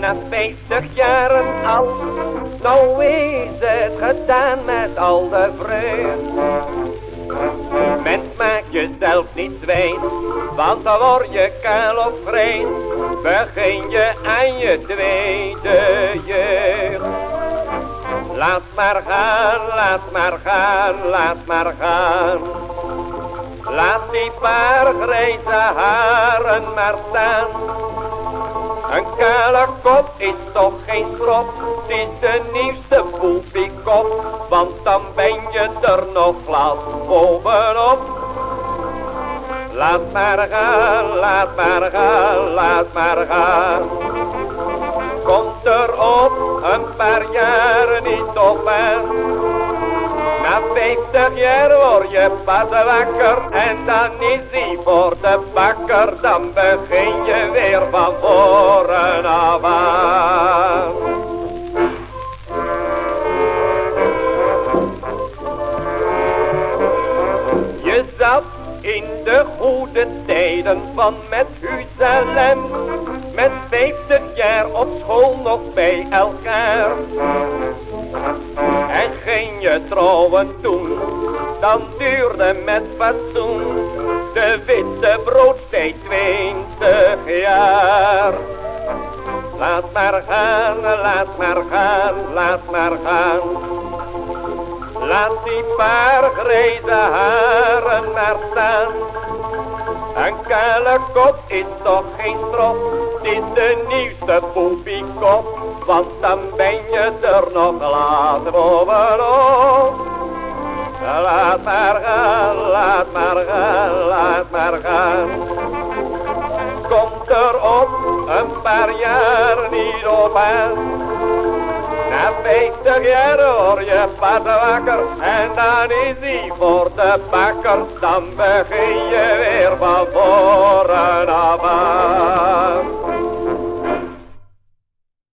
na vijftig jaren al. Nou is het gedaan met al de vreugd. Mens maak jezelf niet zwijn, want dan word je kaal of vreemd. Begin je aan je tweede jeugd. Laat maar gaan, laat maar gaan, laat maar gaan. Laat die paar grijze haren maar staan. Een kale kop is toch geen het is de nieuwste poepiekop, want dan ben je er nog glad bovenop. Laat maar gaan, laat maar gaan, laat maar gaan. Komt er op een paar jaren niet op na vijftig jaar word je wakker en dan is hij voor de bakker. Dan begin je weer van voren Je zat in de goede tijden van met Huzelem. Met vijftig jaar op school nog bij elkaar. En ging je trouwen toen, dan duurde met fatsoen de witte broodstijd twintig jaar. Laat maar gaan, laat maar gaan, laat maar gaan. Laat die paar grijze haren maar staan. Een kale kop is toch geen strop, het is de nieuwste poepiekop, want dan ben je er nog laat bovenop. Laat maar gaan, laat maar gaan, laat maar gaan. Komt er op een paar jaar niet op aan. Na vijftig jaar word je pas wakker en dan is hij voor de bakker. Dan begin je weer van aan.